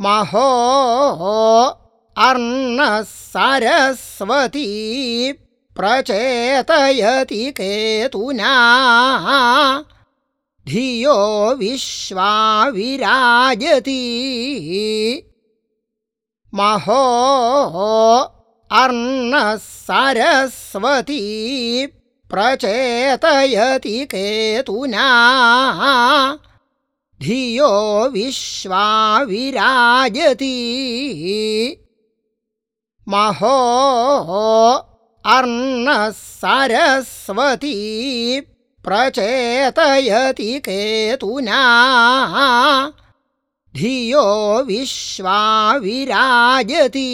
महो अर्णः सरस्वती प्रचेतयति केतुना। धियो विश्वा विराजति महो अर्णः सरस्वती प्रचेतयति केतुना धियो विश्वा विराजति महो अर्णः सरस्वती प्रचेतयति केतुना। धियो विश्वा विराजति